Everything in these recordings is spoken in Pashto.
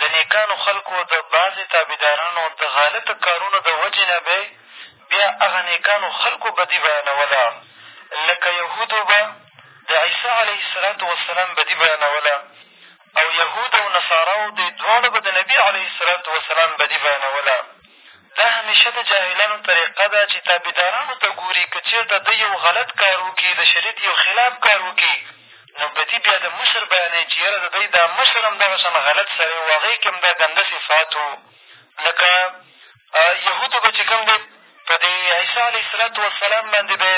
د نېکانو خلکو د بعضې تابعدارانو د غالطه کارونو د وجې نه به بیا هغه نېکانو خلکو بدي بیانوله لکه یهودو به د عیسی علیه السلام وسلام بدي بیانوله او یهود او نصاراو دې دواړو به د نبي علیه السلام وسلام بدي بیانوله دا همېشه د جاهلانو طرېقه ده چې تابعدارانو ته ګوري که چېرته دی یو غلط کار وکړي د شریعت یو خلاف کار وکړي نو بدي بیا د مشر بیانوي چې یاره د دی دا مشر هم دغه شان غلط سړی و هغه کښې هم دا ګنده صفات وو لکه یهودو به چې کوم دی په دې عیسی علیه السلام وسلام باندې به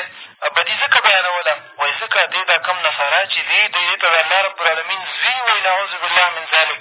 بدي ځکه بیانوله وایي ځکه دې دا کوم نصارا چې دي دوی دې ته د الله رب العالمین زوی وایي نعوذ بالله من ذلک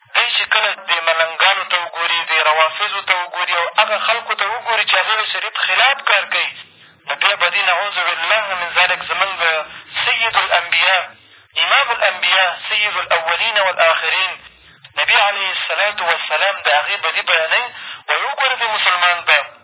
دی چې کله دې ملنګانو ته وګوري، دې روافضو ته وګوري او هغه خلکو ته وګوري چې هغوی د شریعت خلاف کار کوي، نو بیا به دي نعوذ بالله من ذلک زمونږ سید الانبیا، امام الانبیا، سید الاولین والآخرین، نبي علیه الصلوة والسلام د هغې بدي بیانوي، وایي وګوره دې مسلمان ته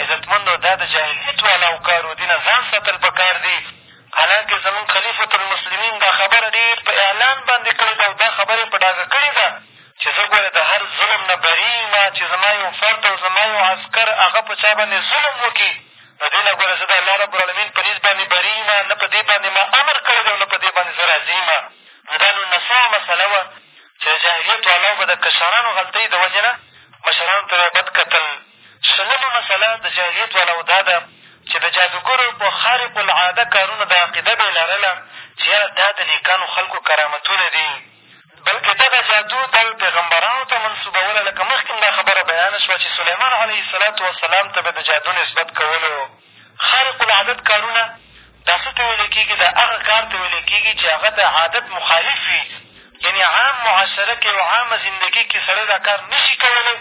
عزتمندو! دا د جاهلیت والا او کارودي نه ځان ساتل په کار دي، حالانکه زموږ خلیفة المسلمین دا خبره ډېر په اعلان باندې کړې ده او دا خبره یې په ډاګه کړې ده چې زه ګوره د هر ظلم نه بري یم، چې زما یو فرد او زما یو عسکر هغه په چا باندې ظلم وکړي، نو دې له ګوره زه د الله رب العلمین په نزد باندې بري یم، نه په دې باندې ما امر کړی دی او نه په دې باندې زه راضي یم. نو دا نولسمه مسئله وه چې د جاهلیت والاو به د کشرانو غلطۍ د وجې نه مشرانو ته به یې بد کتل. شلمه مسئله د جاهلیت والاو دا ده چې د جادوګرو په خارق العاده کارونو دا عقیده به یې لرله چې یاره دا د نېکانو خلکو کرامتونه دي بلکې دغه جادو تل پیغمبرانو ته منسوبوله لکه مخکې هم دا خبره بیانه شوه چې سلیمان علیه السلام ته به د جادو نسبت کولو خارق العادت کارونه، دا څه ته ویلی کېږي؟ دا هغه کار ته ویلی کېږي چې هغه د عادت مخالف وي، یعنې عام معاشره کې او عامه زندګي کې سړی دا کار نه شي کولی،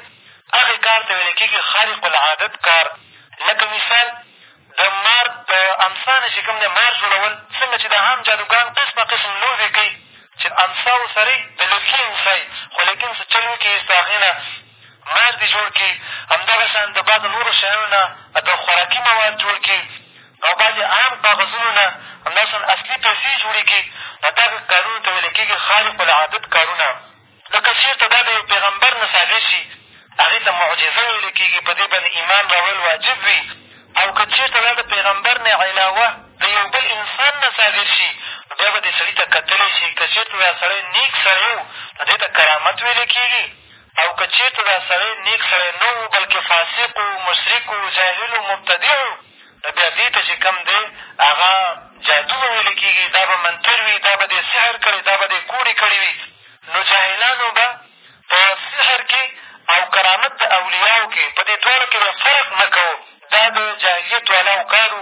هغې کار ته ویلی کېږي خارق العادت کار، لکه مثال د مار د امسا نه چې کوم دی مار جوړول، څنګه چې دا عام جادوګران قسمه قسم لوبې کوي چې امساوو سره یې د لوبښي امسا یي خو لیکن څه چل وکړي هېڅ د هغې نه ماش دې جوړ کړي، همدغه شان د بعضو نورو شیانو نه د خوراکي مواد جوړ کړي او بعضې عام کاغذونو نه همدغه شان اصلي پیسې جوړې کړي، نو دغه کارونو ته ویل کېږي خارق العادت کارونه. نو که چېرته دا د یو پېغمبر نه صادر شي، هغې ته معجزه ویل کېږي، په دې باندې ایمان راوړل واجب وي او که چېرته دا د پېغمبر نه علاوه د یو بل انسان نه صادر شي، نو بیا به دې سړي ته کتلی شي، که چېرته دا سړی نېک سړی و، نو دې ته کرامت ویل کېږي. او که چېرته دا سړی نېک سړی نه و، بلکې فاسق و، مشرک و، جاهل و، مبتدع و، نو بیا دې ته چې کوم دی هغه جادو به ویل کېږي، دا به منتر وي، دا به دې سحر کړی، دا به دې کوډې کړې وي، نو جاهلانو به په سحر کې او کرامت د اولیاو کې په دې دواړو کې به فرق نه کوو، دا د جاهلیت والاو کار و.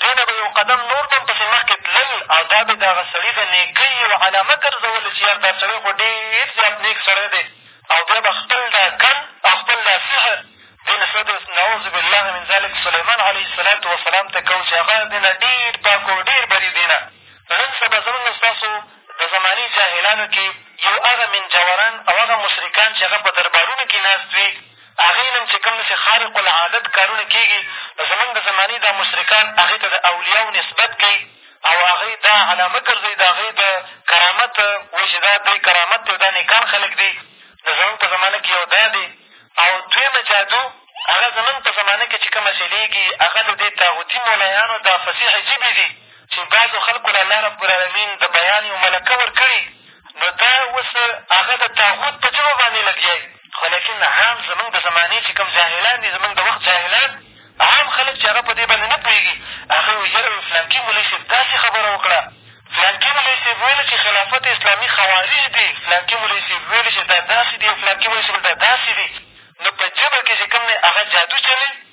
دې نه به یو قدم نور هم پسې مخکې تلل او دا به یې د هغه سړي د نېکۍ یوه علامه ګرځوله چې یار دا سړی خو ډېر زیات نېک سړی دی او بیا به خپل دا ګن او خپل دا سحر دې نسبت به نعوذ بالله من ذلک سلیمان علیه الصلات وسلام ته کوو چې هغه دې نه ډېر پاک و ډېر بري دې نه نن سبا زمونږ ستاسو د زمانې جاهلانو کښې یو هغه منجوران او هغه مشرکان چې هغه په دربارونو کښې ناست وي هغه علم چې کوم داسې خارق العادت کارونه کېږي، نو زموږ د زمانې دا مشرکان هغې ته د اولیاو نسبت کوي او هغه یې دا علامه ګرځوي د هغې د کرامت وایي چې دا دی کرامت دی او دا نېکان خلک دي نو زموږ په زمانه کښې یو دا دی او دویمه جادو هغه زموږ په زمانه کښې چې کومه چلېږي هغه د دې طاغوتي مولایانو دا فصیح ژبې دي چې بعضو خلکو له الله رب العلمين د بیان یو ملکه ورکړې نو دا اوس هغه د طاغوت په جمع باندې لګیا وي خو لیکن عام زمونږ د زمانې چې کوم جاهلان دي زمونږ د وخت جاهلان عام خلک چې هغه په دې باندې نه پوهېږي هغه وایي یاره وایي فلانکي مولوي صاحب داسې خبره وکړه فلانکي مولوي صاحب ویل چې خلافت اسلامي خوارج دي فلانکي مولوي صاحب ویل چې دا داسې دي او فلانکي مولوي صاحب دا داسې دي نو په ژبه کښې چې کوم دی هغه جادو چلوي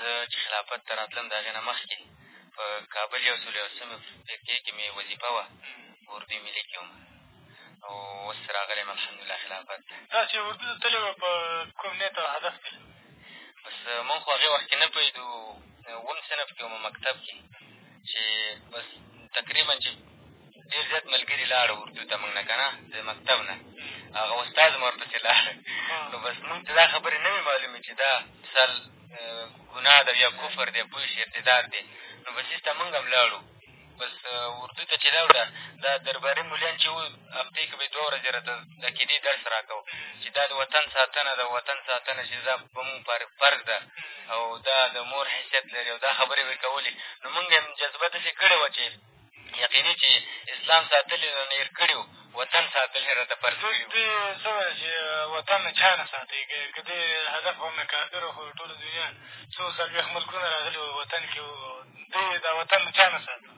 زه چې خلافت ته راتلم د هغې نه مخکې په کابل یو سل یو سمې فقې کښې مې وظیفه وه په اردو ملي کښې وم او اوس راغلی یم الحمدلله خلافت ته دا چې اردو ته تللی وه په کوم نیت او هدف کښې بس مونږ خو هغې وخت کښې نه پوهېدو اووم صنف کښې وم مکتب کښې چې بس تقریبا چې ډېر زیات ملګري لاړه اردو ته مونږ نه که نه د مکتب نه هغه استاد هم ورپسې لاړ نو بس مونږ ته دا خبرې نه وې معلومې چې دا سل ګناه ده یا کفر دی پوه شي ارتداد دی نو بس ایسته مونږ هم لاړو بس اردو ته چې لاړه دا درباري مولیان چې وو هفتې کښې به یې دوه ورځې را ته د عقیدې درس را کوو چې دا د وطن ساتنه ده وطن ساتنه چې دا په مونږ فرض ده او دا د مور حیثیت لري او دا خبرې به یې کولې نو مونږ یې هم جذبه داسې کړې وه چې یقیني چې اسلام ساتل یې نه نېر کړي وو وطن ساتل یې راته فرض کړي دې څه ویل چې وطن له چا نه ساتي که دې هدف هم نه کافر خو ټوله دنیا څو څلوېښت ملکونه راغلي وو وطن کښې وو دې دا وطن له چا نه ساتو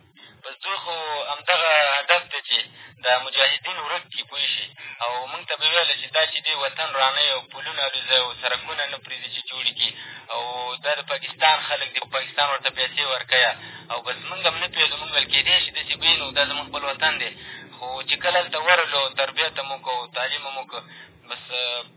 بس دوی خو همدغه هدف دی چې دا مجاهدین ورک کړي پوه شي او مونږ ته به ویله چې دا چې دې وطن رانه او پلونه الوځی او سرکونه نه پرېږدي چې جوړې کړي او دا د پاکستان خلک دي پاکستان ورته پیسې ورکوه او بس مونږ هم نه پوهېږو مونږ ویل کېدای شي داسې به نو دا زموږ خپل وطن دی خو چې کله هلته ورغلو تربیت هم وکړو تعلیم هم وکړو بس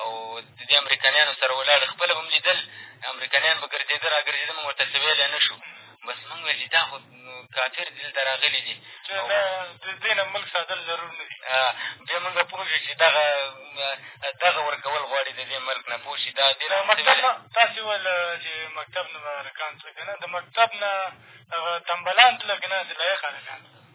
او د دې امریکانیانو سره ولاړ خپله به هم لیدل امریکانیان به ګرځېده را ګرځېده مونږ ورته څه ویلی نه شو بس مونږ ویل چې دا خو کافر دلته راغلي دي د دې نه ملک ساتل ضرور نه دي بیا مونږ پوه شو چې دغه دغه ورکول غواړي د دې ملک نه پوه شي دا دې تاسې وویل چې مکتب نه به هلکان تله که نه د مکتب نه هغه تنبلان تله که نه د لایق هلکان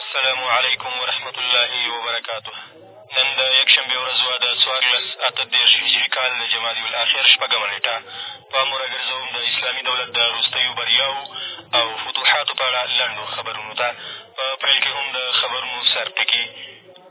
السلام علیکم ورحمت الله وبرکاته نن د یکشنبې ورځ وه د څوارلس اته دېرش هجري کال د جمادي الاخر شپږمه نېټه په موره ګرځوم د اسلامي دولت د وروستیو بریاوو او فتوحاتو په اړه لنډو خبرونو ته په پیل کې هم د خبرونو سرټکي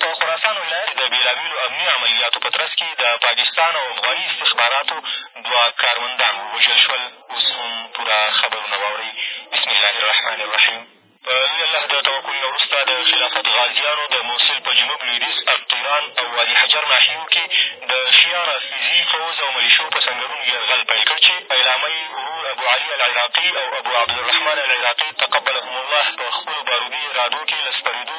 په خراسان ولایت کې د بېلابېلو امني عملیاتو په ترڅ کې د پاکستان او افغاني استخباراتو دوه کارمندان ووژل شول. اوس هم پوره خبرونه واورئ. بسم الله الرحمن الرحیم. په لوی الله د توکل نه وروسته د خلافت غازیانو د موصل په جنوب لوېدیځ القیران او وادي حجر ناحیو کې د شیعه رافضي فوځ او ملیشو په سنګرونو یرغل پیل کړ چې پیلامه یې ورور ابو علي العراقي او ابو عبدالرحمن العراقي تقبلهم الله په خپلو بارودي ارادو کې له سپرېدو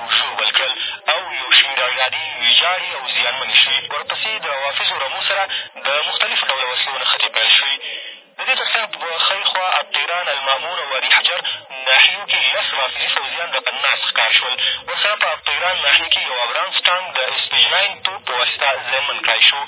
ژوبل کړل او یو شمېر عینادې ویجاړې او زیانمنې شوې. ورپسې د روافضو رمو سره د مختلفو ډوله وسلو نښتې پیل شوې. د دې تر څنګ په ښۍ خوا ابتیران، المامون او وادي حجر ناحیو کې لس رافضي فوځیان د قناص ښکار شول. ورسره په ابتیران ناحیه کې یو ابرانس ټانک د اسپیجناین توپ په واسطه زیانمن کړای شو.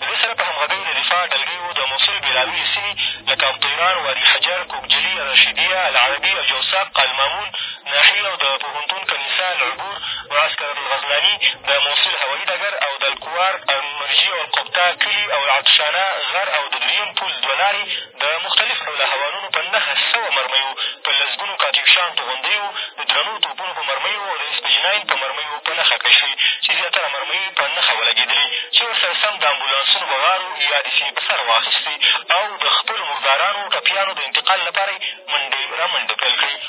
د دې سره په همغږۍ د دفاع ډلګیو د موصل بېلابېلې سیمې لکه ابتیران، وادي حجر، کوکجلي، الرشیدیه، العربي، الجوسق، المامون، ناحیې او د پوهنتون کلیسا العبور معسکرالغزلاني د موصل هوایي ډګر او د الکوار المرجي او القبطا کلي او العطشانه غر او د درېیم پل دوه لارې د مختلف ډوله هوارونو په نهه سوه مرمیو په لسګونو کاتیوشان توغندیو د درنو توپونو په مرمیو او د ایس پي جناین په مرمیو په نښه کړې شوې چې زیاتره مرمۍ یې په نښه ولګېدلې چې ورسره سم د امبولانسونو بغارو یادې سیمې په سر واخیستې او د خپلو مردارانو ټپیانو د انتقال لپاره یې منډې رامنډې پیل کړې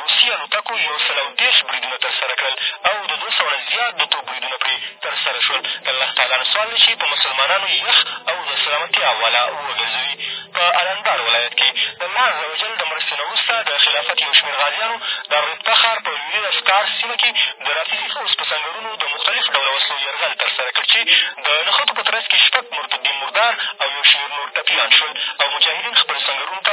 روسي الوتکو یو سل او دېرش بریدونه ترسره کړل او د دوه سوه نه زیات د توپ بریدونه پرې ترسره شول. د الله تعالی نه سوال دی چې په مسلمانانو یخ او د سلامتیا واله وګرځوي. په الانبار ولایت کې د الله عزوجل د مرستې نه وروسته د خلافت یو شمېر غازیانو د الربطه ښار په لویې افکار سیمه کې د رافضي فوځ په سنګرونو د مختلف ډوله وسلو یرغل ترسره کړ چې د نښتو په ترڅ کې شپږ مرتدین مردار او یو شمېر نور ټپیان شول او مجاهدین خپلو سنګرونو ته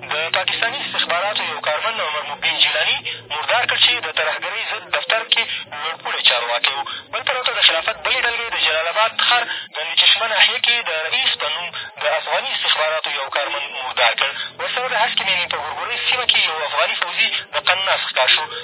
د پاکستاني استخباراتو یو کارمند عمر مبین جیلاني مردار کړ چې د ترهګرۍ ضد دفتر کې لوړپوړی چارواکی و. بل پلو ته د خلافت بلې ډلګۍ د جلال اباد ښار ګنډ چشمه ناحیه کې د رئیس په نوم د افغاني استخباراتو یو کارمند مردار کړ. ورسره د هسکې مېنې په ګورګورۍ سیمه کې یو افغاني فوځي د قناص ښکار شو.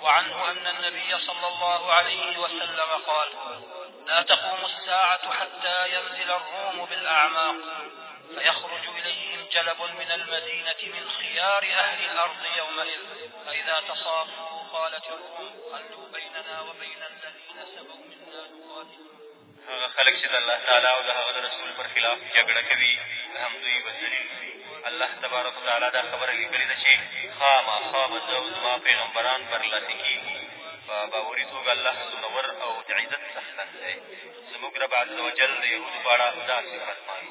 وعنه أن النبي صلى الله عليه وسلم قال لا تقوم الساعة حتى ينزل الروم بالأعماق فيخرج إليهم جلب من المدينة من خيار أهل الأرض يومئذ فإذا تصافوا قالت الروم خلوا بيننا وبين الذين سبوا منا نقاتل هغه خلک چې د الله تعالی او د هغه د رسول پر خلاف جګړه کوي همدوی به ذلیل شي الله تبارک وتعالی دا خبره لیکلې ده چې خامخا به زه او زما پیغمبران برلاسي کېږي په باوري توګه الله زورور او د عزت څښتن دی زموږ رب عز وجل د یهودو په اړه داسې فرمایي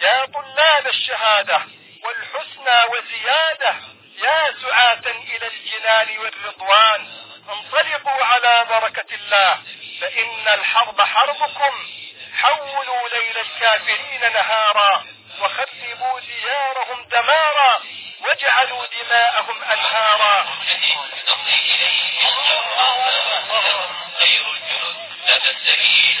يا طلاب الشهادة والحسنى وزيادة يا سعاة إلى الجنان والرضوان انطلقوا على بركة الله فإن الحرب حربكم حولوا ليل الكافرين نهارا وخربوا ديارهم دمارا واجعلوا دماءهم أنهارا لا تستهين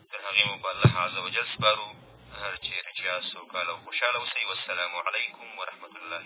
تر هغې مو په الله عز وجل سپارو هر چېرې چې یاست سوکاله او خوشحاله اوسئ والسلام علیکم ورحمة الله